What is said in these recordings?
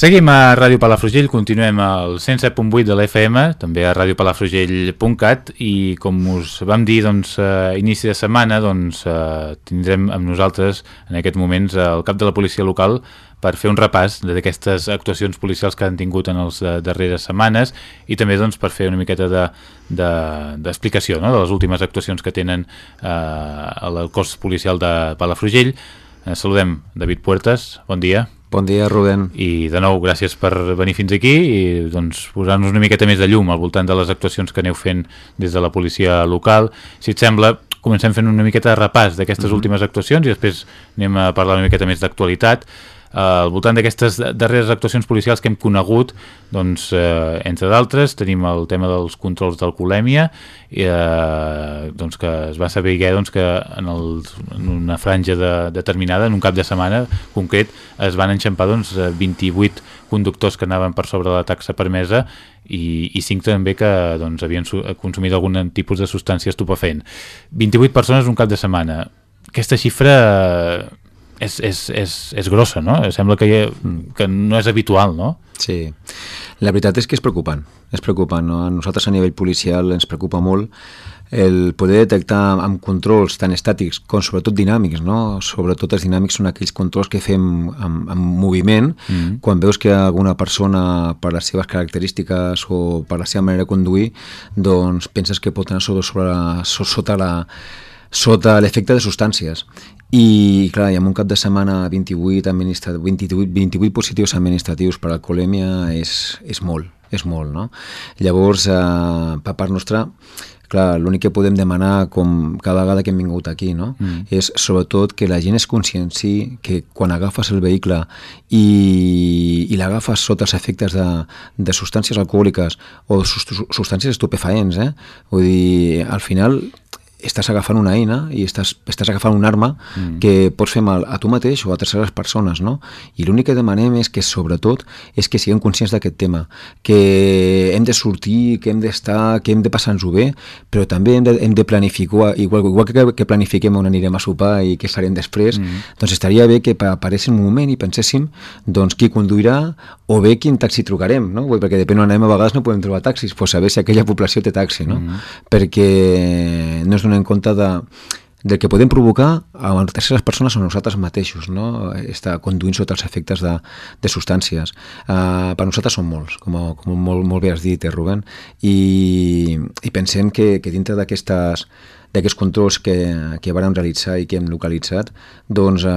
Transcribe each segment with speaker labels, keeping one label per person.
Speaker 1: Seguim a Ràdio Palafrugell, continuem al 107.8 de l'FM, també a radiopalafrugell.cat i com us vam dir doncs, a inici de setmana doncs, eh, tindrem amb nosaltres en aquests moments el cap de la policia local per fer un repàs d'aquestes actuacions policials que han tingut en les darreres setmanes i també doncs, per fer una miqueta d'explicació de, de, no? de les últimes actuacions que tenen eh, el cos policial de Palafrugell. Eh, saludem David Puertas, bon dia.
Speaker 2: Bon dia, Rubén.
Speaker 1: I de nou, gràcies per venir fins aquí i doncs, posar-nos una miqueta més de llum al voltant de les actuacions que aneu fent des de la policia local. Si et sembla, comencem fent una miqueta de repàs d'aquestes mm -hmm. últimes actuacions i després anem a parlar una miqueta més d'actualitat al voltant d'aquestes darreres actuacions policials que hem conegut, doncs, eh, entre d'altres, tenim el tema dels controls d'alcoholèmia, eh, doncs que es va saber doncs, que en, el, en una franja de, determinada, en un cap de setmana concret, es van enxampar doncs, 28 conductors que anaven per sobre de la taxa permesa i, i 5 també que doncs, havien consumit algun tipus de substància estupefent. 28 persones un cap de setmana. Aquesta xifra és, és, és, és grossa, no? Sembla que, ha, que no és habitual, no?
Speaker 2: Sí, la veritat és que és preocupant, és preocupant, no? A nosaltres a nivell policial ens preocupa molt el poder detectar amb controls tan estàtics com sobretot dinàmics, no? Sobretot els dinàmics són aquells controls que fem amb, amb moviment, mm -hmm. quan veus que alguna persona, per les seves característiques o per la seva manera de conduir, doncs penses que pot anar sobre, sobre, sota la sota l'efecte de substàncies i clar, i en un cap de setmana 28, 28, 28 positius administratius per alcoholèmia és, és molt, és molt, no? Llavors, eh, per part nostra, clar, l'únic que podem demanar com cada vegada que hem vingut aquí, no? Mm. És sobretot que la gent es conscienci que quan agafes el vehicle i, i l'agafes sota els efectes de, de substàncies alcohòliques o substàncies estupefaents, eh? Vull dir, al final estàs agafant una eina i estàs, estàs agafant una arma mm. que pots fer mal a tu mateix o a terceres persones, no? I l'únic que demanem és que, sobretot, és que siguem conscients d'aquest tema, que hem de sortir, que hem d'estar, que hem de passar-nos-ho bé, però també hem de, hem de planificar, igual, igual que, que planifiquem on anirem a sopar i què farem després, mm. doncs estaria bé que apareixi un moment i penséssim doncs, qui conduirà o bé quin taxi trucarem, no? Perquè depèn on anem a vegades no podem trobar taxis, però saber si aquella població té taxi, no? Mm. Perquè no és donar en compte de, del que podem provocar a terceres persones o nosaltres mateixos, no? està conduint sota els efectes de, de substàncies. Uh, per nosaltres són molts, com, com molt, molt bé has dit, eh, Rubén, i, i pensem que, que dintre d'aquestes d'aquests controls que, que vam realitzar i que hem localitzat, doncs eh,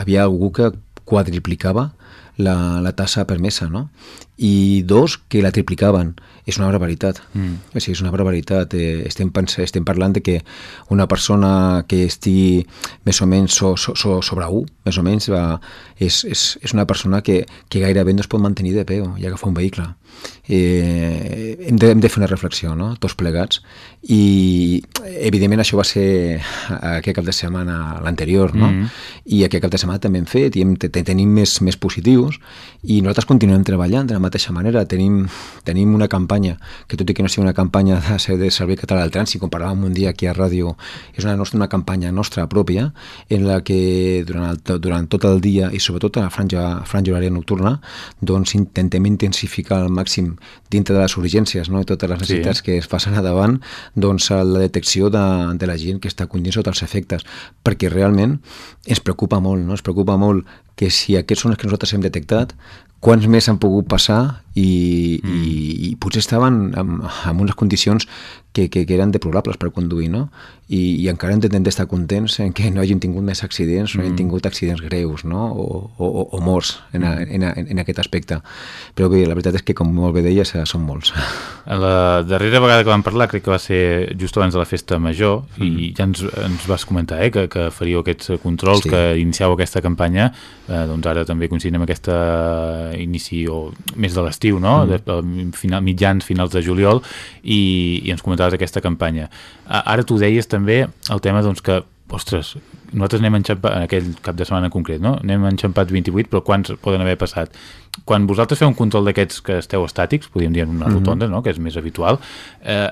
Speaker 2: havia algú que quadriplicava la, la tassa permesa, no? I dos, que la triplicaven és una barbaritat. Mm. O sigui, és una barbaritat. Eh, estem, estem parlant de que una persona que estigui més o menys so, so, so, sobre un, més o menys, va, és, és, és una persona que, que gairebé no es pot mantenir de peu i agafar un vehicle. Eh, hem, de, hem de fer una reflexió, no?, tots plegats, i evidentment això va ser aquest cap de setmana l'anterior, no? Mm. I aquest cap de setmana també hem fet i hem, tenim més, més positius i nosaltres continuem treballant de la mateixa manera. Tenim, tenim una campanya que tot i que no sigui una campanya de, ser de Servei Català del Trànsit, com parlàvem un dia aquí a ràdio, és una, nostra, una campanya nostra pròpia, en la que durant, el, durant tot el dia i sobretot a la franja, franja horària nocturna, doncs intentem intensificar al màxim dintre de les urgències no? i totes les necessitats sí. que es passen a davant, doncs la detecció de, de la gent que està condint sota els efectes, perquè realment ens preocupa molt, no? ens preocupa molt que si aquests són els que nosaltres hem detectat, quants més han pogut passar i, mm. i, i potser estaven en, en unes condicions que, que, que eren deplorables per conduir, no? I, i encara hem d'estar contents en que no hagin tingut més accidents, no hagin mm. tingut accidents greus, no? O, o, o morts en, a, en, a, en aquest aspecte. Però bé, la veritat és que, com molt bé deies, són molts.
Speaker 1: La darrera vegada que vam parlar, crec que va ser just abans de la festa major, mm. i ja ens, ens vas comentar eh, que, que faríeu aquests controls, sí. que iniciau aquesta campanya, eh, doncs ara també coincidint amb aquesta inici o més de l'estiu, no? Mm. De, final, mitjans, finals de juliol, i, i ens comentaves aquesta campanya. Ara tu deies també el tema doncs, que ostres, nosaltres n'hem enxampat, en aquell cap de setmana en concret, no? N'hem enxampat 28, però quants poden haver passat? Quan vosaltres feu un control d'aquests que esteu estàtics, podríem dir en una mm -hmm. rotonda, no? que és més habitual, eh,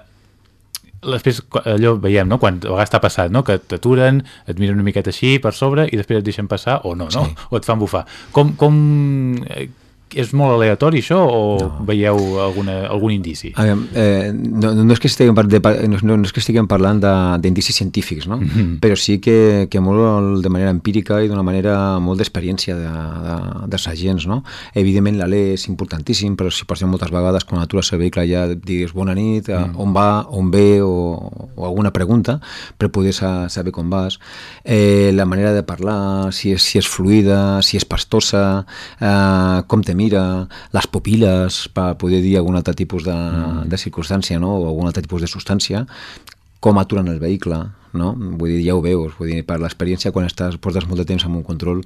Speaker 1: després allò veiem, no? quan a vegades està passat, no? que t'aturen, et miren una miqueta així per sobre i després et deixen passar o no, no? Sí. o et fan bufar. Com, com, eh, és molt aleatori això o no. veieu alguna, algun indici?
Speaker 2: A veure, eh, no, no, és que estiguem, de, no, no és que estiguem parlant d'indicis científics, no? Mm -hmm. però sí que, que molt de manera empírica i d'una manera molt d'experiència de, de, dels agents. No? Evidentment l'alè és importantíssim, però si exemple moltes vegades quan atures el vehicle ja digues bona nit, mm. on va, on ve o, o alguna pregunta per poder saber com vas. Eh, la manera de parlar, si és, si és fluida, si és pastosa, eh, com te mira, les pupil·les per poder dir algun altre tipus de, mm. de circumstància no? o algun altre tipus de substància, com aturen el vehicle, no? Vull dir, ja ho veus, vull dir, per l'experiència quan estàs, portes molt de temps amb un control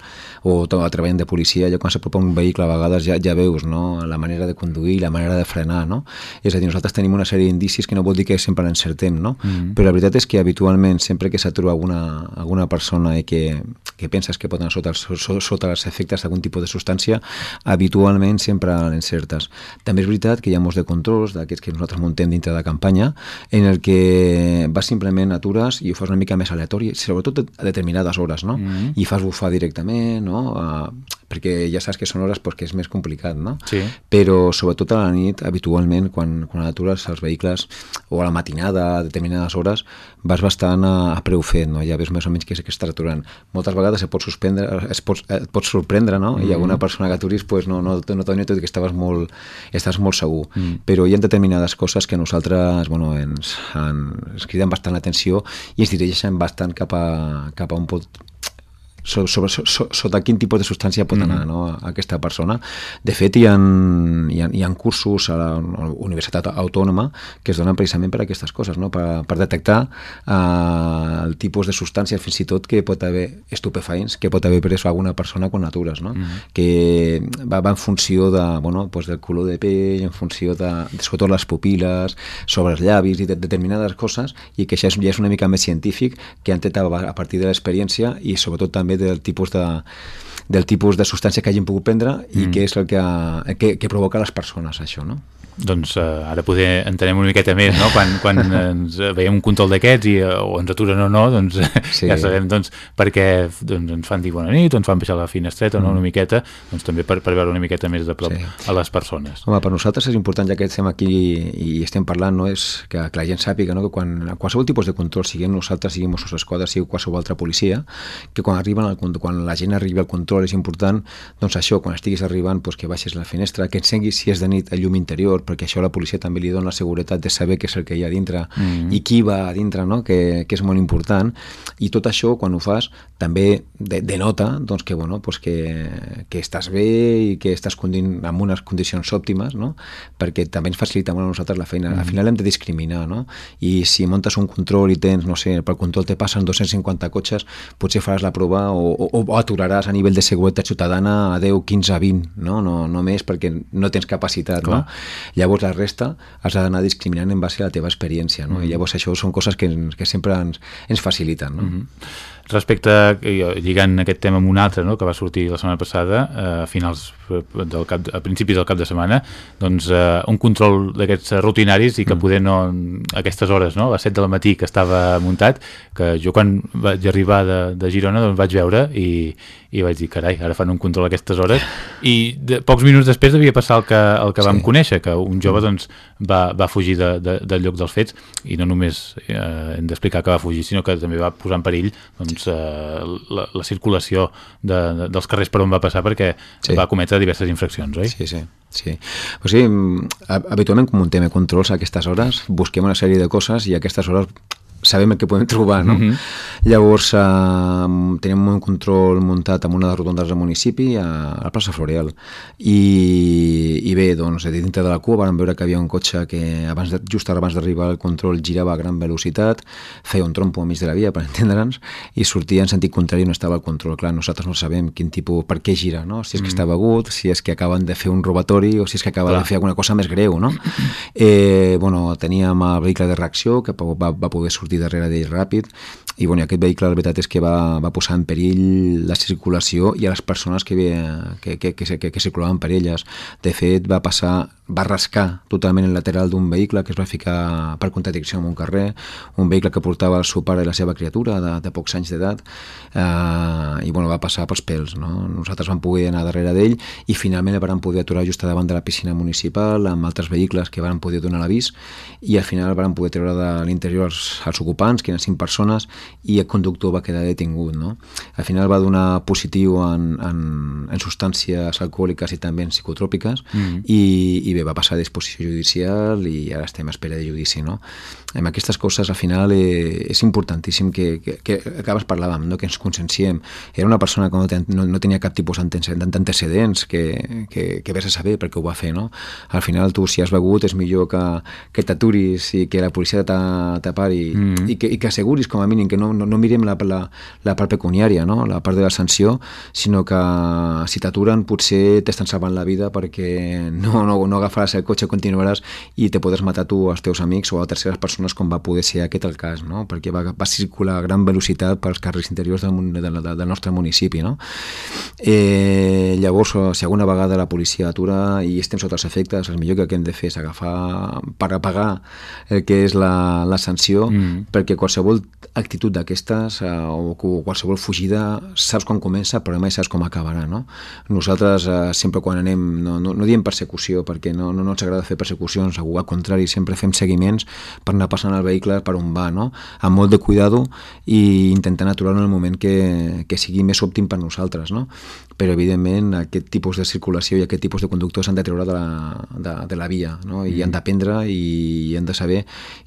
Speaker 2: o treballant de policia, ja quan s'apropa un vehicle a vegades ja, ja veus no? la manera de conduir, la manera de frenar, no? És a dir, nosaltres tenim una sèrie d'indicis que no vol dir que sempre l'encertem, no? Mm -hmm. Però la veritat és que habitualment, sempre que s'atura alguna, alguna persona i que, que penses que anar sota, els, sota els efectes d'algun tipus de substància, habitualment sempre l'encertes. També és veritat que hi ha molts de controls d'aquests que nosaltres muntem dintre de campanya en el que vas simplement atures i ho fas una mica més aleatori, sobretot a determinades hores, no? Mm -hmm. I fas bufar directament, no? Uh, perquè ja saps que són hores pues, que és més complicat, no?
Speaker 1: Sí.
Speaker 2: Però sobretot a la nit, habitualment, quan, quan atures els vehicles, o a la matinada, a determinades hores, vas bastant a, a preu fet, no? Ja ves més o menys és que estàs aturant. Moltes vegades et pots, suspendre, es pots, et pots sorprendre, no? Mm. I alguna persona que aturis pues, no, no, no t'ho tot que estaves molt, estàs molt segur. Mm. Però hi ha determinades coses que nosaltres bueno, ens, en, ens criden bastant l'atenció i ens dirigeixen bastant cap a, cap a un pot, sobre, sobre, so, sota quin tipus de substància pot anar mm -hmm. no, aquesta persona. De fet, hi ha, hi ha, hi ha cursos a la Universitat Autònoma que es donen precisament per aquestes coses, no? per, per detectar uh, el tipus de substància fins i tot que pot haver estupefaents, que pot haver pres alguna persona quan natures, no? Mm -hmm. que va, va en funció de, bueno, pues del color de pell, en funció de, de sobretot les pupil·les, sobre els llavis i de, determinades coses, i que això és, ja és una mica més científic que han tret a, a partir de l'experiència i sobretot també també del tipus de, del tipus de substància que hagin pogut prendre i mm. què és el que, que, que provoca les persones, això, no?
Speaker 1: Doncs uh, ara poder entenem una miqueta més, no? Quan, quan ens veiem un control d'aquests i uh, o ens aturen o no, doncs sí. ja sabem doncs, perquè doncs, ens fan dir bona nit, o ens fan baixar la finestreta mm. no, una miqueta, doncs també per, per veure una miqueta més de prop sí. a les persones.
Speaker 2: Home, per nosaltres és important, ja que estem aquí i estem parlant, no? és que, que la gent sàpiga no? que quan qualsevol tipus de control, siguem nosaltres, siguem Mossos d'Esquadra, sigui qualsevol altra policia, que quan, arriben al, quan la gent arriba al control és important, doncs això, quan estiguis arribant, doncs que baixes la finestra, que encenguis si és de nit el llum interior, perquè això la policia també li dona la seguretat de saber què és el que hi ha dintre mm -hmm. i qui va a dintre, no? que, que és molt important. I tot això, quan ho fas, també de, denota doncs, que, bueno, pues que, que estàs bé i que estàs amb unes condicions òptimes, no? perquè també ens facilita molt a nosaltres la feina. Mm -hmm. Al final hem de discriminar, no? I si muntes un control i tens, no sé, pel control te passen 250 cotxes, potser faràs la prova o, o, o aturaràs a nivell de seguretat ciutadana a 10, 15, 20, no? No, no més perquè no tens capacitat, Clar. no? Llavors la resta has d'anar discriminant en base a la teva experiència, no? Mm. I llavors això són coses que, que sempre ens, ens faciliten, no? Mm -hmm.
Speaker 1: Respecte, lligant aquest tema amb un altre, no?, que va sortir la setmana passada, eh, a finals del cap, a principis del cap de setmana, doncs eh, un control d'aquests rutinaris i que mm. poder no, a aquestes hores, no?, a les 7 de la matí que estava muntat, que jo quan vaig arribar de, de Girona doncs vaig veure i, i vaig dir, carai, ara fan un control a aquestes hores i de, pocs minuts després devia passar el que, el que sí. vam conèixer, que un jove mm. doncs, va, va fugir de, de, del lloc dels fets i no només eh, hem d'explicar que va fugir, sinó que també va posar en perill doncs, eh, la, la circulació de, de, dels carrers per on va passar perquè sí. va cometre diverses infraccions, oi?
Speaker 2: Sí, sí. Sí. O sigui, habitualment com un tema controls a aquestes hores, busquem una sèrie de coses i a aquestes hores sabem el que podem trobar, no? Uh mhm. -huh. Llavors, eh, tenim un control muntat amb una de les rotondes del municipi a, a la plaça Floreal i, i bé, doncs, dintre de la cua vam veure que havia un cotxe que abans de, just abans d'arribar al control girava a gran velocitat, feia un trompo a mig de la via, per entendre'ns, i sortia en sentit contrari no estava al control. Clar, nosaltres no sabem quin tipus, per què gira, no? Si és que mm. està begut, si és que acaben de fer un robatori o si és que acaba Clar. de fer alguna cosa més greu, no? Eh, bueno, teníem el vehicle de reacció que va, va poder sortir sortir darrere d'ell ràpid i bueno, aquest vehicle la veritat és que va, va posar en perill la circulació i a les persones que, que, que, que, que, que circulaven per elles. De fet, va passar va rascar totalment el lateral d'un vehicle que es va ficar per contradicció en un carrer, un vehicle que portava el seu pare i la seva criatura de, de pocs anys d'edat eh, i bueno, va passar pels pèls. No? Nosaltres vam poder anar darrere d'ell i finalment el vam poder aturar just davant de la piscina municipal amb altres vehicles que van poder donar l'avís i al final van poder treure de l'interior els, els ocupants, que eren cinc persones, i el conductor va quedar detingut. No? Al final va donar positiu en, en, en substàncies alcohòliques i també en psicotròpiques mm -hmm. i, i bé, va passar a disposició judicial i ara estem a espera de judici. No? Amb aquestes coses al final eh, és importantíssim que, que, que acabes parlàvem, no? que ens conscienciem. Era una persona que no, ten, no, no tenia cap tipus d'antecedents que, que, que vés a saber perquè ho va fer. No? Al final tu si has begut és millor que, que t'aturis i que la policia t'apari mm. i, que, i que asseguris com a mínim que no, no, no mirem la, la, la part pecuniària, no? la part de la sanció, sinó que si t'aturen potser t'estan salvant la vida perquè no, no, no agafaràs el cotxe, continuaràs i te podràs matar tu als teus amics o a terceres persones com va poder ser aquest el cas, no? perquè va, va circular a gran velocitat pels carrers interiors del, del, del nostre municipi. No? Eh, llavors, si alguna vegada la policia atura i estem sota els efectes, el millor que hem de fer és agafar per pagar el que és la, la sanció, mm. perquè qualsevol actitud d'aquestes eh, o qualsevol fugida saps quan comença però mai saps com acabarà no? nosaltres eh, sempre quan anem no, no, no diem persecució perquè no, no, no ens agrada fer persecucions al contrari sempre fem seguiments per anar passant el vehicle per on va no? amb molt de cuidado i intentant aturar-lo en el moment que, que sigui més òptim per nosaltres no? Però evidentment aquest tipus de circulació i aquest tipus de conductors s'han de treure de la, de, de la via no? i mm. han d'aprendre i, i han de saber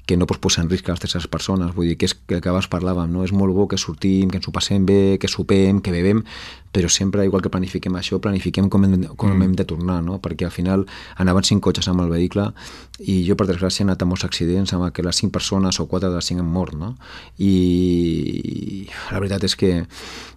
Speaker 2: que no pots posar en risc a les terceres persones vull dir que és que abans parlàvem, no? és molt bo que sortim, que ens ho passem bé, que sopem, que bebem, però sempre, igual que planifiquem això, planifiquem com hem, com mm. hem de tornar, no? perquè al final anaven cinc cotxes amb el vehicle i jo, per desgràcia, he anat a molts accidents amb què les cinc persones o quatre de les cinc han mort, no? I la veritat és que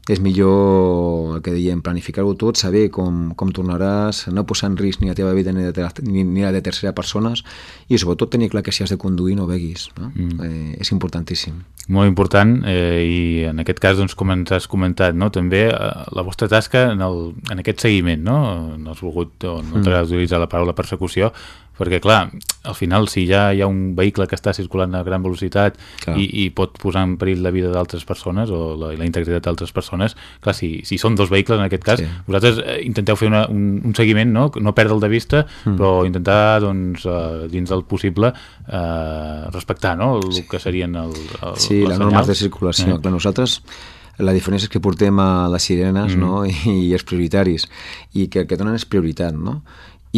Speaker 2: és millor el que diem, planificar-ho tot, saber com, com tornaràs, no posar en risc ni la teva vida ni, de, ni, ni la de tercera persones i sobretot tenir clar que si has de conduir no beguis. No? Mm. Eh, és importantíssim.
Speaker 1: Molt important eh, i en aquest cas, doncs, com ens has comentat, no? també eh, la vostra tasca en, el, en aquest seguiment, no, no has volgut o no t'agrada mm. utilitzar la paraula persecució, perquè clar, al final si ja hi ha un vehicle que està circulant a gran velocitat i, i pot posar en perill la vida d'altres persones o la, la integritat d'altres persones, clar, si, si són dos vehicles en aquest cas, sí. vosaltres eh, intenteu fer una, un, un seguiment, no? no perdre'l de vista, mm. però intentar doncs, uh, dins del possible uh, respectar no? el sí. que serien el, el,
Speaker 2: sí, les normes de circulació. Eh. Clar, nosaltres la diferència és que portem a les sirenes mm. no? I, i els prioritaris i que el que donen és prioritat no?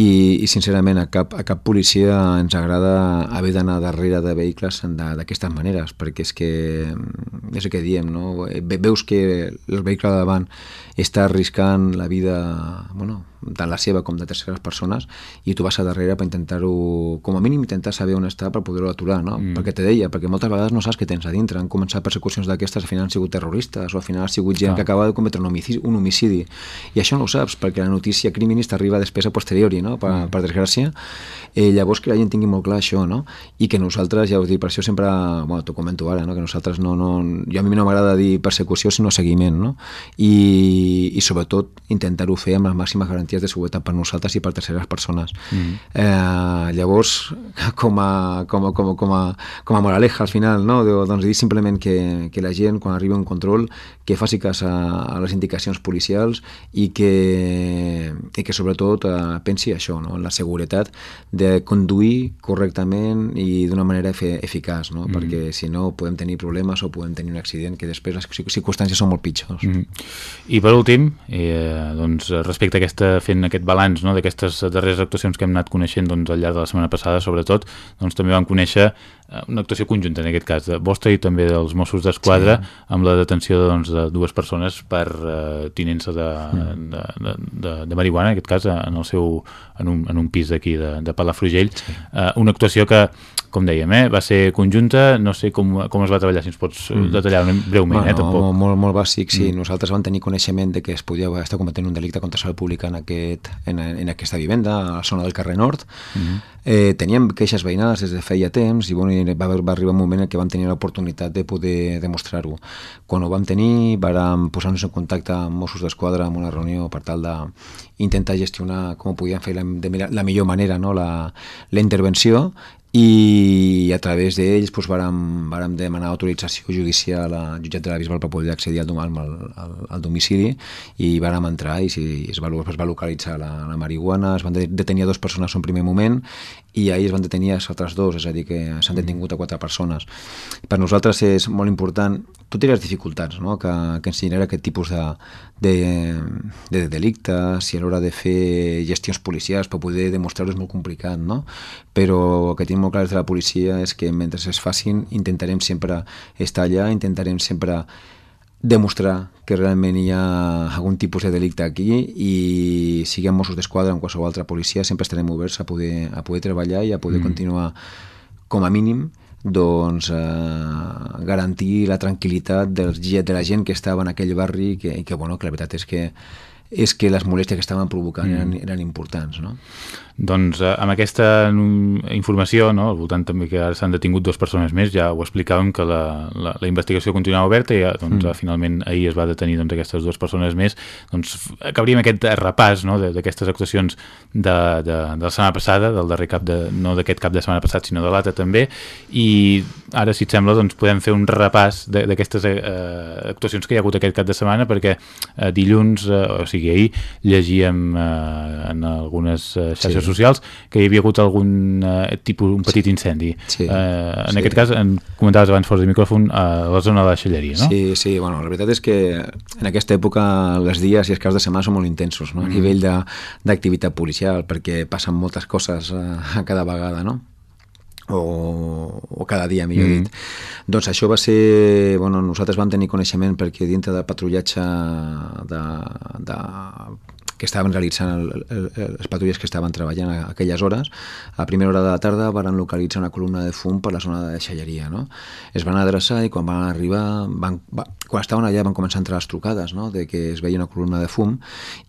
Speaker 2: i, i sincerament a cap, a cap policia ens agrada haver d'anar darrere de vehicles d'aquestes maneres perquè és que mm, és el que diem no? veus que el vehicle de davant està arriscant la vida bueno, tant la seva com de terceres persones i tu vas a darrere per intentar-ho com a mínim intentar saber on està per poder-ho aturar no? mm. perquè te deia, perquè moltes vegades no saps què tens a dintre han començat persecucions d'aquestes al final han sigut terroristes o al final ha sigut gent ah. que acaba de cometre un homicidi, un homicidi i això no ho saps perquè la notícia criminista arriba després a posteriori no? per, mm. per desgràcia eh, llavors que la gent tingui molt clar això no? i que nosaltres, ja us dic, per això sempre bueno, t'ho comento ara, no? que nosaltres no, no, jo a mi no m'agrada dir persecució sinó seguiment no? I, i sobretot intentar-ho fer amb les màximes garanties garanties de seguretat per nosaltres i per terceres persones. Mm. Eh, llavors, com a, com, a, com, a, com, a, com a moraleja al final, no? doncs dir simplement que, que la gent, quan arriba un control, que faci cas a, a les indicacions policials i que, i que sobretot eh, pensi això, no? la seguretat de conduir correctament i d'una manera efe, eficaç, no? Mm. perquè si no podem tenir problemes o podem tenir un accident que després les circumstàncies són molt pitjors. Mm.
Speaker 1: I per últim, eh, doncs, respecte a aquesta fent aquest balanç no, d'aquestes darreres actuacions que hem anat coneixent doncs, al llarg de la setmana passada, sobretot, doncs, també vam conèixer eh, una actuació conjunta, en aquest cas, de vostra i també dels Mossos d'Esquadra, sí. amb la detenció doncs, de dues persones per uh, tinença de, mm. de, de, de, de marihuana, en aquest cas, en, el seu, en, un, en un pis d'aquí de, de Palafrugell. Sí. Uh, una actuació que com dèiem, eh, va ser conjunta, no sé com, com es va treballar, si ens pots mm. detallar breument,
Speaker 2: bueno,
Speaker 1: eh, tampoc.
Speaker 2: Molt, molt bàsic, sí. Mm. Nosaltres vam tenir coneixement de que es podia estar cometent un delicte contra la pública en, aquest, en, en aquesta vivenda, a la zona del carrer Nord. Mm -hmm. eh, teníem queixes veïnades des de feia temps i bueno, va, va arribar un moment en què vam tenir l'oportunitat de poder demostrar-ho. Quan ho vam tenir, vam posar-nos en contacte amb Mossos d'Esquadra en una reunió per tal d'intentar gestionar com podíem fer la, de la millor manera no? la, la intervenció i a través d'ells doncs, vàrem, vàrem demanar autorització judicial a jutjat de la Bisbal per poder accedir al, al, al, al domicili i vàrem entrar i si, es, va, es va localitzar la, la marihuana, es van detenir dues persones en un primer moment i ahir es van detenir els altres dos, és a dir, que s'han detingut a quatre persones. Per nosaltres és molt important, tot i les dificultats no? que, que ens genera aquest tipus de, de, de delictes i a l'hora de fer gestions policials per poder demostrar-ho és molt complicat, no? però el que tinc molt clar des de la policia és que mentre es facin intentarem sempre estar allà, intentarem sempre demostrar que realment hi ha algun tipus de delicte aquí i siguem Mossos d'Esquadra o qualsevol altra policia sempre estarem oberts a poder, a poder treballar i a poder mm. continuar com a mínim doncs, eh, garantir la tranquil·litat dels, de la gent que estava en aquell barri que, i que, bueno, que la veritat és que és que les molèsties que estaven provocant mm. eren, eren importants. No?
Speaker 1: Doncs eh, amb aquesta informació, no, al voltant també que ara s'han detingut dues persones més, ja ho explicàvem que la, la, la investigació continuava oberta i ja, doncs, mm. finalment ahir es va detenir doncs, aquestes dues persones més. Doncs acabaríem aquest repàs no, d'aquestes actuacions de, de, de la setmana passada, del darrer cap de, no d'aquest cap de setmana passat, sinó de l'altre també, i ara, si et sembla, doncs, podem fer un repàs d'aquestes eh, actuacions que hi ha hagut aquest cap de setmana, perquè eh, dilluns, eh, o sigui, sigui, ahir llegíem eh, en algunes eh, xarxes sí. socials que hi havia hagut algun eh, tipus, un petit incendi. Sí. Eh, en sí. aquest cas, en comentaves abans fora de micròfon, a la zona de la Xelleria, no?
Speaker 2: Sí, sí, bueno, la veritat és que en aquesta època els dies i els caps de setmana són molt intensos, no? a mm. nivell d'activitat policial, perquè passen moltes coses a, a cada vegada, no? O, o cada dia, millor mm. dit. Doncs això va ser... Bueno, nosaltres vam tenir coneixement perquè dintre del patrullatge de, de que estaven realitzant el, el, les patrulles que estaven treballant a aquelles hores, a primera hora de la tarda van localitzar una columna de fum per la zona de deixalleria. No? Es van adreçar i quan van arribar, van, va, quan estaven allà van començar a entrar les trucades no? de que es veia una columna de fum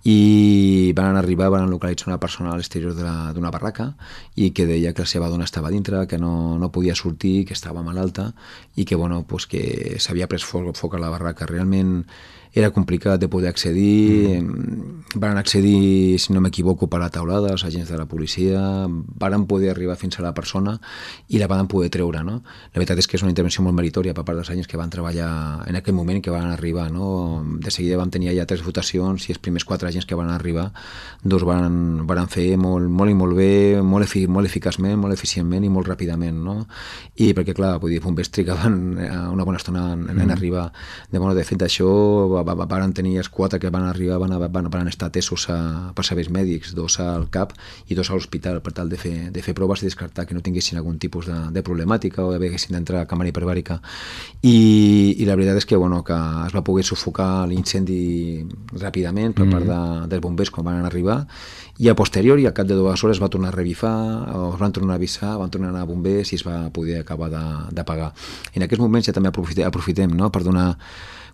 Speaker 2: i van arribar, van localitzar una persona a l'exterior d'una barraca i que deia que la seva dona estava dintre, que no, no podia sortir, que estava malalta i que, bueno, pues que s'havia pres foc, foc a la barraca. Realment era complicat de poder accedir, mm. van accedir, si no m'equivoco, per la taulada, els agents de la policia, van poder arribar fins a la persona i la van poder treure. No? La veritat és que és una intervenció molt meritòria per part dels agents que van treballar en aquell moment que van arribar. No? De seguida vam tenir ja tres votacions i els primers quatre agents que van arribar doncs van, van fer molt, molt i molt bé, molt, efi, molt eficaçment, molt eficientment i molt ràpidament. No? I perquè, clar, vull dir, bombers trigaven eh, una bona estona en, en mm. arribar. De, bueno, de fet, això van tenir els quatre que van arribar, van, van, van estar atesos a, per serveis mèdics, dos al CAP i dos a l'hospital per tal de fer, de fer proves i descartar que no tinguessin algun tipus de, de problemàtica o haguessin d'entrar a càmera hiperbàrica. I, I la veritat és que, bueno, que es va poder sufocar l'incendi ràpidament per mm part de, dels bombers quan van arribar i a posteriori, al cap de dues hores, va tornar a revifar, o es van tornar a avisar, van tornar a anar a bombers i es va poder acabar d'apagar. En aquests moments ja també aprofitem, aprofitem no?, per donar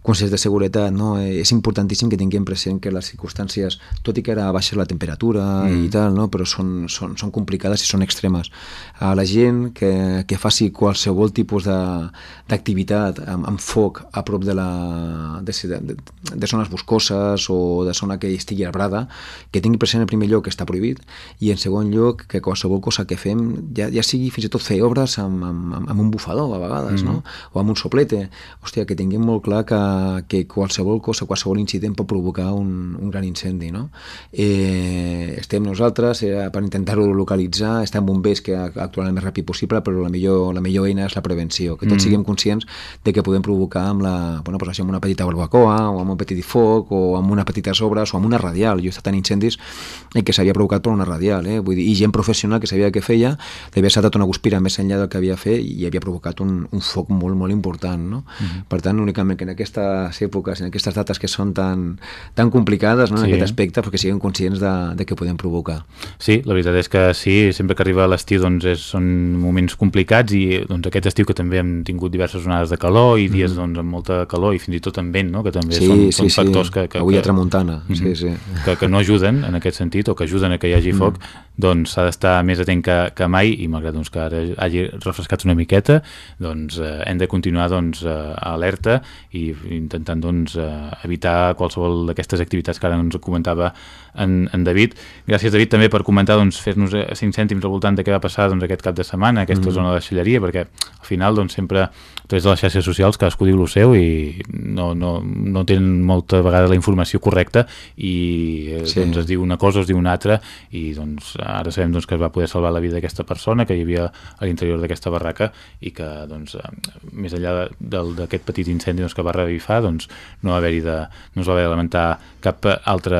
Speaker 2: consells de seguretat, no? Eh, és importantíssim que tinguem present que les circumstàncies, tot i que ara baixa la temperatura mm. i tal, no? però són, són, són complicades i són extremes. A la gent que, que faci qualsevol tipus d'activitat amb, amb foc a prop de, la, de, de, de zones boscoses o de zona que estigui arbrada, que tingui present en primer lloc que està prohibit i en segon lloc que qualsevol cosa que fem, ja, ja sigui fins i tot fer obres amb, amb, amb un bufador a vegades, mm. no? o amb un soplete, hòstia, que tinguem molt clar que que qualsevol cosa, qualsevol incident pot provocar un, un gran incendi. No? Eh, estem nosaltres eh, per intentar-ho localitzar, estem bombers que actuen el més ràpid possible, però la millor, la millor eina és la prevenció, que tots mm. siguem conscients de que podem provocar amb, la, bueno, pues amb una petita barbacoa, o amb un petit foc, o amb unes petites obres, o amb una radial. Jo he estat en incendis en què s'havia provocat per una radial, eh? Vull dir, i gent professional que sabia què feia, li havia saltat una guspira més enllà del que havia fet i havia provocat un, un foc molt, molt important. No? Mm -hmm. Per tant, únicament que en aquesta aquestes èpoques, en aquestes dates que són tan, tan complicades no, en
Speaker 1: Sí.
Speaker 2: aquest aspecte, perquè siguem conscients de, de què podem provocar.
Speaker 1: Sí, la veritat és que sí, sempre que arriba l'estiu doncs és, són moments complicats i doncs aquest estiu que també hem tingut diverses onades de calor i dies doncs amb molta calor i fins i tot amb vent, no? que també
Speaker 2: Mm. Sí,
Speaker 1: són,
Speaker 2: sí,
Speaker 1: són
Speaker 2: sí.
Speaker 1: factors que, que,
Speaker 2: Avui
Speaker 1: que,
Speaker 2: a tramuntana,
Speaker 1: Mhm.
Speaker 2: sí, sí.
Speaker 1: que, que no ajuden en aquest sentit o que ajuden a que hi hagi
Speaker 2: Mm.
Speaker 1: foc, doncs s'ha d'estar més atent que, que mai i malgrat doncs, que ara hagi refrescat una miqueta, doncs eh, hem de continuar doncs, eh, alerta i intentant doncs, eh, evitar qualsevol d'aquestes activitats que ara ens comentava en, en David. Gràcies, David, també per comentar, doncs, fer-nos eh, cinc cèntims al voltant de què va passar doncs, aquest cap de setmana, aquesta
Speaker 2: Mm.
Speaker 1: zona de deixalleria, perquè al final doncs, sempre través de les xarxes socials cadascú diu el seu i no, no, no tenen molta vegada la informació correcta i eh,
Speaker 2: Sí.
Speaker 1: doncs, es diu una cosa, es diu una altra i doncs, ara sabem doncs, que es va poder salvar la vida d'aquesta persona que hi havia a l'interior d'aquesta barraca i que doncs, eh, més enllà d'aquest petit incendi doncs, que va revifar doncs, no, va de, no es va haver de lamentar cap altre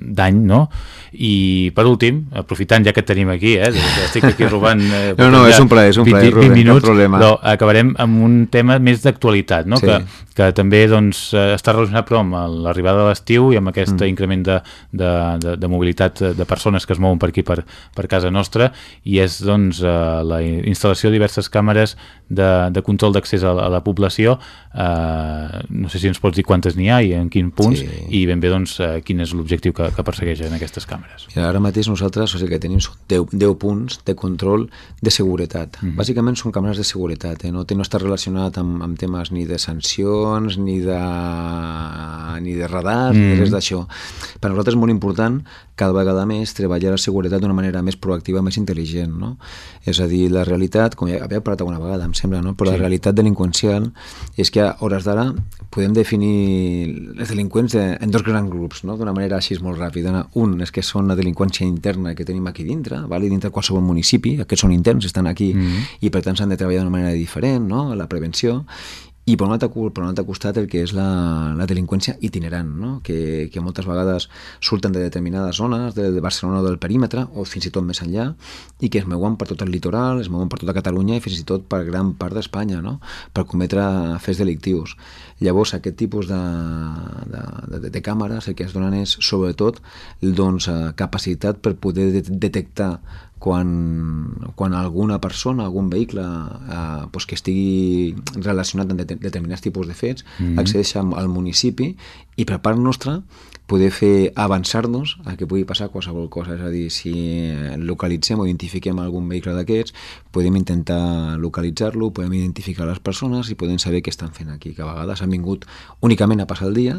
Speaker 1: dany no? i per últim, aprofitant ja que tenim aquí eh, estic aquí robant eh,
Speaker 2: No, no, és un plaer, és un
Speaker 1: 20,
Speaker 2: plaer,
Speaker 1: 20
Speaker 2: Rubén, cap
Speaker 1: minuts,
Speaker 2: problema.
Speaker 1: però acabarem amb un tema més d'actualitat no?
Speaker 2: Sí.
Speaker 1: que, que també doncs, eh, està relacionat però amb l'arribada de l'estiu i amb aquest
Speaker 2: Mm.
Speaker 1: increment de, de, de, de mobilitat de, persones que es mouen per aquí per, per casa nostra i és doncs, eh, la instal·lació de diverses càmeres de, de control d'accés a, a la població eh, no sé si ens pots dir quantes n'hi ha i en quin punts
Speaker 2: Sí.
Speaker 1: i ben bé doncs, eh, quin és l'objectiu que, que persegueixen aquestes càmeres
Speaker 2: Mira, ara mateix nosaltres o sigui, que tenim són 10, 10 punts de control de seguretat.
Speaker 1: Mhm.
Speaker 2: Bàsicament són càmeres de seguretat, eh? no, no està relacionat amb, amb temes ni de sancions, ni de, ni de radar, ni de
Speaker 1: Mhm.
Speaker 2: res d'això. Per nosaltres és molt important cada vegada més treballar la seguretat d'una manera més proactiva, més intel·ligent. No? És a dir, la realitat, com ja havia parlat alguna vegada, em sembla, no? però
Speaker 1: Sí.
Speaker 2: la realitat delinqüencial és que a hores d'ara podem definir els delinqüents de, en dos grans grups, no? d'una manera així molt ràpida. Un és que són la delinqüència interna que tenim aquí dintre, vale? dintre de qualsevol municipi, aquests són interns, estan aquí
Speaker 1: Mhm.
Speaker 2: i per tant s'han de treballar d'una manera diferent, no? la prevenció, i per un altre, per un altre costat el que és la, la delinqüència itinerant, no? que, que moltes vegades surten de determinades zones, de, de Barcelona o del perímetre, o fins i tot més enllà, i que es mouen per tot el litoral, es mouen per tota Catalunya i fins i tot per gran part d'Espanya, no? per cometre fets delictius. Llavors, aquest tipus de, de, de, de càmeres el que es donen és, sobretot, doncs, eh, capacitat per poder de detectar quan, quan alguna persona, algun vehicle eh, doncs que estigui relacionat amb det- determinats tipus de fets, mm. -hmm. accedeix al al municipi i per part nostra poder fer avançar-nos a que pugui passar qualsevol cosa. És a dir, si localitzem o identifiquem algun vehicle d'aquests, podem intentar localitzar-lo, podem identificar les persones i podem saber què estan fent aquí, que a vegades han vingut únicament a passar el dia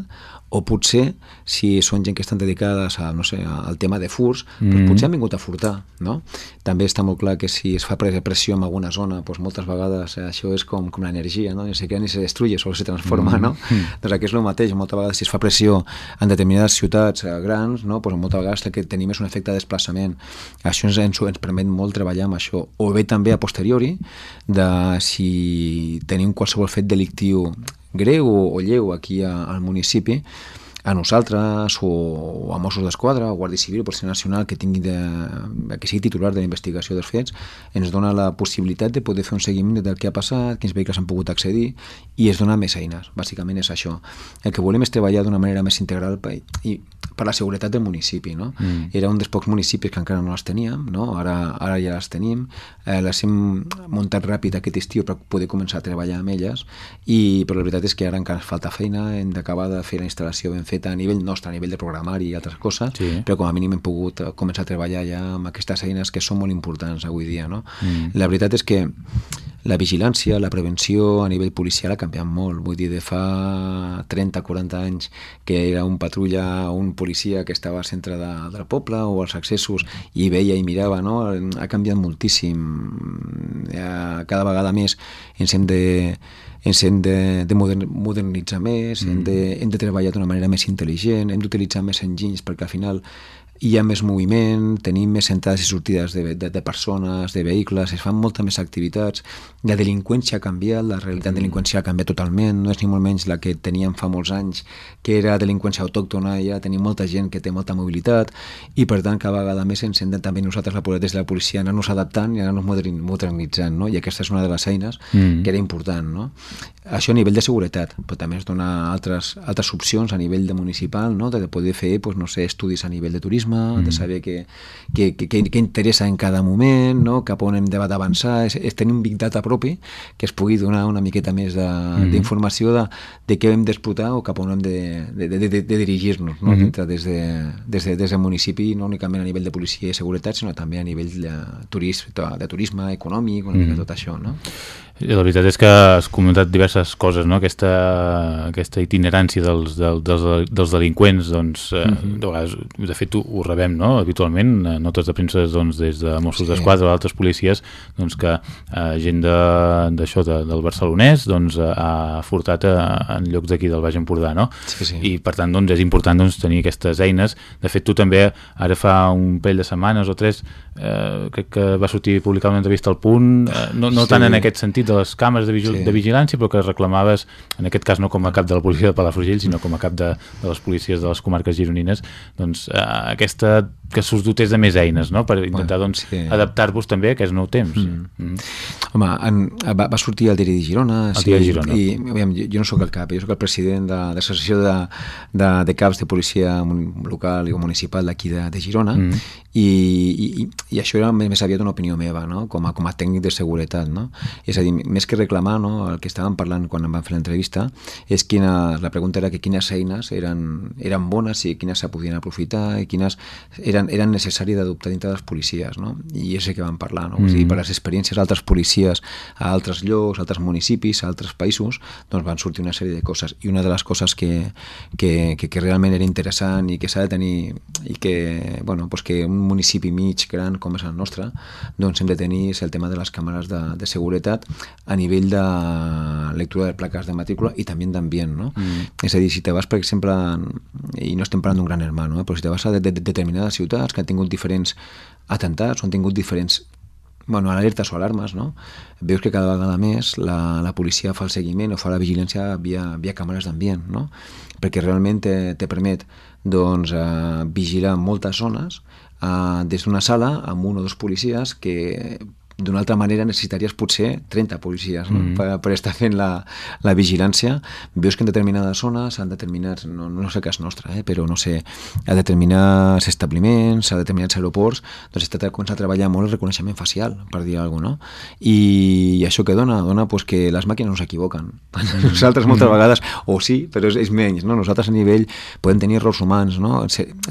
Speaker 2: o potser, si són gent que estan dedicades a, no sé, al tema de furs, mm doncs potser han vingut a furtar, no? També està molt clar que si es fa pre- pressió en alguna zona, doncs moltes vegades eh, això és com, com l'energia, no? Ni se crea ni se destruye, solo se transforma, no? Doncs aquí és el mateix, moltes vegades si es fa pressió en determinades ciutats eh, grans, no? doncs moltes vegades el que tenim és un efecte de desplaçament. Això ens, ens, ens permet molt treballar amb això. O bé també a posteriori, de si tenim qualsevol fet delictiu greu o, o lleu aquí a, al municipi, a nosaltres o, a Mossos d'Esquadra o Guàrdia Civil o Policia Nacional que tingui de, que sigui titular de la investigació dels fets ens dona la possibilitat de poder fer un seguiment del que ha passat, quins vehicles han pogut accedir i es dona més eines, bàsicament és això. El que volem és treballar d'una manera més integral per, i per la seguretat del municipi, no?
Speaker 1: Mm.
Speaker 2: Era un dels pocs municipis que encara no les teníem, no? Ara, ara ja les tenim, eh, les hem muntat ràpid aquest estiu per poder començar a treballar amb elles i però la veritat és que ara encara ens falta feina, hem d'acabar de fer la instal·lació ben feta a nivell nostre, a nivell de programari i altres coses,
Speaker 1: Sí.
Speaker 2: però com a mínim hem pogut eh, començar a treballar ja amb aquestes eines que són molt importants avui dia. No?
Speaker 1: Mm.
Speaker 2: La veritat és que la vigilància, la prevenció a nivell policial ha canviat molt. Vull dir, de fa 30-40 anys que era un patrulla o un policia que estava al centre de, del poble o als accessos i veia i mirava, no? ha canviat moltíssim. Eh, Cada vegada més ens hem de ens hem de, de modern, modernitzar més, mm. hem, de, hem de treballar d'una manera més intel·ligent, hem d'utilitzar més enginys perquè al final hi ha més moviment, tenim més entrades i sortides de, de, de persones, de vehicles, es fan moltes més activitats, la delinqüència ha canviat, la realitat delinqüencial ha canviat totalment, no és ni molt menys la que teníem fa molts anys, que era delinqüència autòctona, i ara tenim molta gent que té molta mobilitat, i per tant cada vegada més ens hem també nosaltres la, des de la policia anar-nos adaptant i anar-nos modernitzant, no? i aquesta és una de les eines mm. que era important. No? Això a nivell de seguretat, però també es dona altres, altres opcions a nivell de municipal, no? de poder fer pues, no sé, estudis a nivell de turisme, mm. de saber què, què, què, què interessa en cada moment, no? cap on hem d'avançar, és, és tenir un big data propi que es pugui donar una miqueta més mm. d'informació de, de, de què hem d'explotar o cap on hem de, de, de, de, de dirigir-nos no? mm des, de, des, de, des del municipi, no únicament a nivell de policia i seguretat, sinó també a nivell de, turisme, de turisme econòmic, una mm. mica tot això. No?
Speaker 1: La veritat és que has comentat diverses coses, no? aquesta, aquesta itinerància dels, dels, dels delinqüents, doncs, uh -huh. de, vegades, de fet ho, ho rebem no? habitualment, eh, notes de premsa doncs, des de Mossos sí. d'Esquadra o altres policies, doncs, que eh, gent d'això de, de, del barcelonès doncs, ha furtat a, en llocs d'aquí del Baix Empordà, no?
Speaker 2: Sí, sí.
Speaker 1: I per tant doncs, és important doncs, tenir aquestes eines. De fet, tu també, ara fa un pell de setmanes o tres, eh, crec que va sortir publicar una entrevista al punt, eh, no, no sí. tant en aquest sentit, de les càmeres de, vigil sí. de vigilància, però que reclamaves, en aquest cas no com a cap de la policia de Palafrugell, sinó com a cap de, de les policies de les comarques gironines, doncs eh, aquesta que s'us dotés de més eines, no?, per intentar bueno, doncs, sí. adaptar-vos també a aquest nou temps. Mm. Mm.
Speaker 2: Home, en, va, va sortir el diari de Girona,
Speaker 1: el sí, de Girona.
Speaker 2: i aviam, jo, jo no sóc el cap, jo sóc el president de, de l'associació de, de, de caps de policia local i municipal d'aquí de, de Girona, mm. i, i, i això era més aviat una opinió meva, no?, com a, com a tècnic de seguretat, no? És a dir, més que reclamar, no?, el que estàvem parlant quan em van fer l'entrevista, és quina, la pregunta era que quines eines eren, eren bones i quines se podien aprofitar i quines eren eren, eren necessari d'adoptar dintre de les policies, no? I és el que vam parlar, no? Mm. És dir, per les experiències d'altres policies a altres llocs, a altres municipis, a altres països, doncs van sortir una sèrie de coses. I una de les coses que, que, que, que realment era interessant i que s'ha de tenir i que, bueno, pues que un municipi mig gran com és el nostre, doncs hem de tenir el tema de les càmeres de, de seguretat a nivell de lectura de plaques de matrícula i també d'ambient, no? Mm. És a dir, si te vas, per exemple, i no estem parlant d'un gran hermano, eh, però si te vas a de, de, de determinades ciutats ciutats que han tingut diferents atentats o han tingut diferents bueno, alertes o alarmes, no? veus que cada vegada més la, la policia fa el seguiment o fa la vigilància via, via càmeres d'ambient, no? perquè realment te, te permet doncs, eh, vigilar moltes zones eh, des d'una sala amb un o dos policies que d'una altra manera necessitaries potser 30 policies no? mm. per, per estar fent la, la vigilància. Veus que en determinades zones, en determinats, no, no sé cas nostre, eh, però no sé, a determinats establiments, a determinats aeroports, doncs està començant a treballar molt el reconeixement facial, per dir alguna cosa, no? I, i això que dona? Dona pues, que les màquines no s'equivoquen. Mm. Nosaltres moltes mm. vegades, o sí, però és, és menys, no? Nosaltres a nivell podem tenir errors humans, no?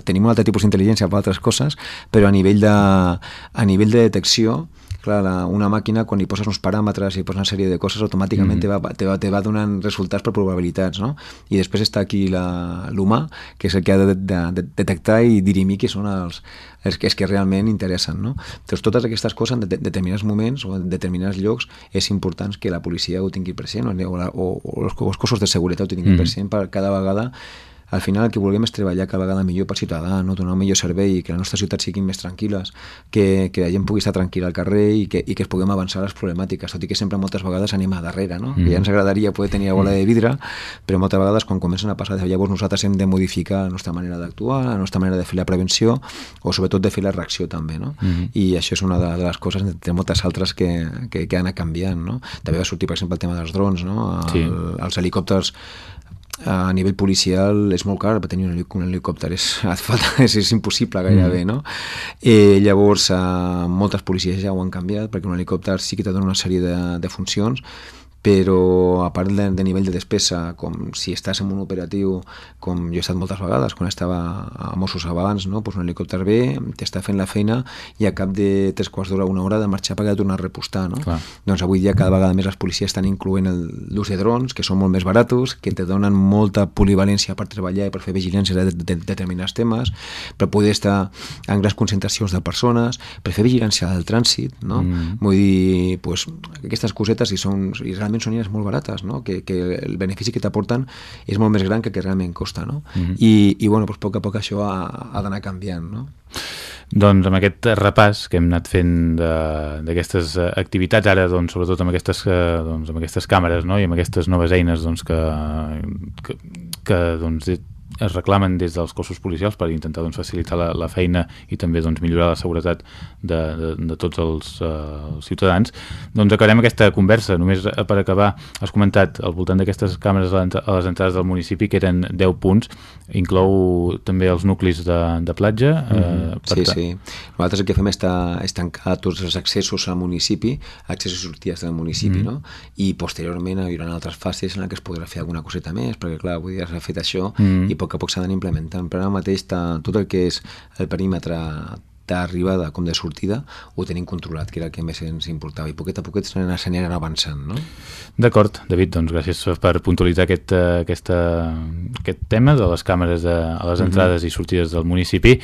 Speaker 2: Tenim un altre tipus d'intel·ligència per altres coses, però a nivell de, a nivell de detecció clar, la, una màquina quan hi poses uns paràmetres i poses una sèrie de coses automàticament mm. te, va, te, va, te va donant resultats per probabilitats no? i després està aquí l'humà que és el que ha de, de, de detectar i dirimir que són els, els, els que realment interessen no? doncs totes aquestes coses en de, determinats moments o en determinats llocs és important que la policia ho tingui present o, o, o, o els cossos de seguretat ho tinguin mm. present per cada vegada al final el que vulguem és treballar cada vegada millor per ciutadà, no? donar un millor servei, que les nostres ciutats siguin més tranquil·les, que, que la gent pugui estar tranquil·la al carrer i que, i que es puguem avançar les problemàtiques, tot i que sempre moltes vegades anem a darrere, no? Mm. que ja ens agradaria poder tenir la bola de vidre, però moltes vegades quan comencen a passar, llavors nosaltres hem de modificar la nostra manera d'actuar, la nostra manera de fer la prevenció o sobretot de fer la reacció també, no? Mm. I això és una de, de les coses, entre moltes altres que, que, que han anat canviant, no? També va sortir, per exemple, el tema dels drons, no? El, sí. Els helicòpters a nivell policial és molt car per tenir un, un helicòpter és, falta, és, és impossible gairebé mm. no? Eh, llavors eh, moltes policies ja ho han canviat perquè un helicòpter sí que te dona una sèrie de, de funcions però a part de, de nivell de despesa, com si estàs en un operatiu, com jo he estat moltes vegades, quan estava a Mossos abans, no? pues un helicòpter ve, t'està fent la feina i a cap de tres quarts d'hora, una hora de marxar perquè ha de tornar a repostar. No? Clar. Doncs avui dia cada vegada més les policies estan incloent l'ús de drons, que són molt més baratos, que te donen molta polivalència per treballar i per fer vigilància de, de, de determinats temes, per poder estar en grans concentracions de persones, per fer vigilància del trànsit, no? Mm. Vull dir, pues, aquestes cosetes, si, són, si realment realment són eines molt barates, no? que, que el benefici que t'aporten és molt més gran que el que realment costa. No? Mm -hmm. I, I, bueno, doncs, a poc a poc això ha, ha d'anar canviant. No?
Speaker 1: Doncs amb aquest repàs que hem anat fent d'aquestes eh, activitats, ara doncs, sobretot amb aquestes, eh, doncs, amb aquestes càmeres no? i amb aquestes noves eines doncs, que, que, que doncs, es reclamen des dels cossos policials per intentar doncs, facilitar la, la feina i també doncs, millorar la seguretat de, de, de tots els, uh, ciutadans, doncs acabarem aquesta conversa. Només per acabar, has comentat al voltant d'aquestes càmeres a les entrades del municipi que eren 10 punts, inclou també els nuclis de, de platja. Mm
Speaker 2: -hmm. sí, sí. Nosaltres el que fem és, és tancar tots els accessos al municipi, accessos i sortides del municipi, mm -hmm. no? i posteriorment hi haurà altres fases en què es podrà fer alguna coseta més, perquè clar, avui ja s'ha fet això mm -hmm. i poc a poc s'han d'anar implementant, però ara mateix tot el que és el perímetre d'arribada com de sortida ho tenim controlat, que era el que més ens importava i poquet a poquet s'aniran avançant no?
Speaker 1: D'acord, David, doncs gràcies per puntualitzar aquest, eh, aquesta, aquest tema de les càmeres de, a les mhm. entrades mm -hmm. i sortides del municipi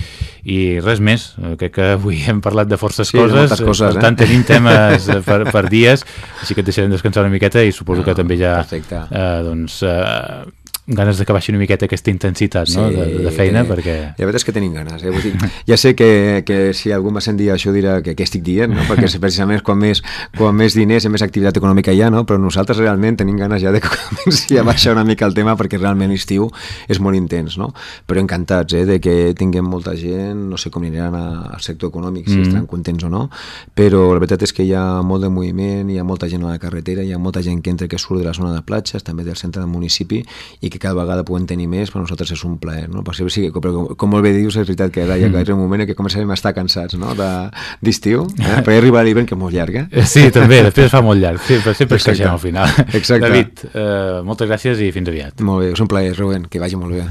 Speaker 1: i res més, eh, crec que avui hem parlat de forces
Speaker 2: sí,
Speaker 1: coses,
Speaker 2: de coses
Speaker 1: per tant
Speaker 2: eh?
Speaker 1: tenim temes per, per dies, així que et deixarem descansar una miqueta i suposo no, que també ja eh, doncs, eh, ganes de que baixi una miqueta aquesta intensitat no? de, de feina,
Speaker 2: que,
Speaker 1: perquè...
Speaker 2: La veritat és que tenim ganes. Eh? Vull dir, ja sé que, que si algú m'ha sentit això dirà que què estic dient, no? perquè precisament quan més, quan més diners i més activitat econòmica hi ha, no? però nosaltres realment tenim ganes ja de que comenci a baixar una mica el tema perquè realment l'estiu és molt intens, no? però encantats eh, de que tinguem molta gent, no sé com aniran al sector econòmic, si mm. estaran contents o no, però la veritat és que hi ha molt de moviment, hi ha molta gent a la carretera, hi ha molta gent que entra que surt de la zona de platges, també del centre del municipi, i que que cada vegada puguem tenir més, per nosaltres és un plaer, no? Per si, sí, però com, com molt bé dius, és veritat que ara ja que un moment en què començarem a estar cansats, no?, d'estiu, eh? perquè arriba l'hivern que és molt llarg, eh?
Speaker 1: Sí, també, després fa molt llarg, sempre, sempre es queixem al final.
Speaker 2: Exacte.
Speaker 1: David, eh, moltes gràcies i fins aviat.
Speaker 2: Molt bé, és un plaer, Rubén, que vagi molt bé.